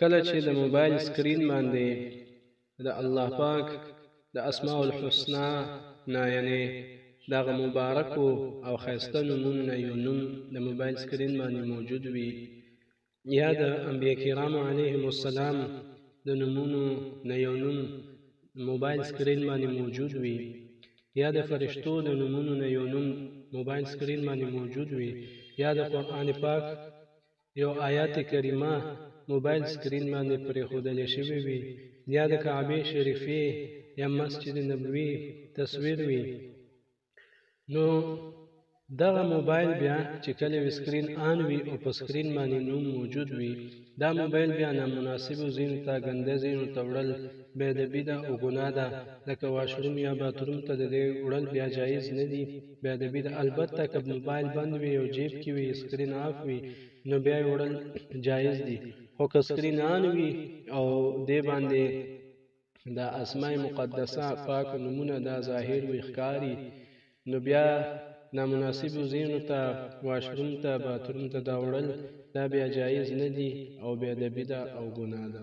کله چې د موبایل سکرین باندې د الله پاک د اسماء الحسنا نه یعنی دغه مبارک او خیسته نمونه نه یو نوم د موبایل سکرین باندې موجود وي یا د انبیاء کرام علیهم السلام د نمونو نه یو نوم موبایل سکرین باندې موجود وي یا د فرشتو د نمونو نه یو نوم موبایل سکرین باندې موجود وي یا د قران پاک یو آیات کریمه موبایل سکرین باندې پرېښودل شوې وي یا د کعبې شریفې یا مسجد نبوي تصویر وي نو دغه موبایل بیا چې کله وي سکرین آن وي او په سکرین باندې نوم موجود وي دا موبایل بیا نامناسبو ځینو ته ګنده ځینو ته وړل بېدبي ده او ګناه ده لکه واشروم یا باتروم ته د دې وړل بیا جایز نه دي بې ادبي ده البته که موبایل بند وي او جیب کې وي سکرین آف وي نو بیا یې وړل جایز دي خو که سکرین آن وي او دې باندې د اسماء مقدسه پاک نمونه دا ظاهر وي ښکاری نو بیا نامناسب زینو ته واشروم ته باتروم ته دا وړل دا بیا جایز نه دي او بیا د بدع او ګناه ده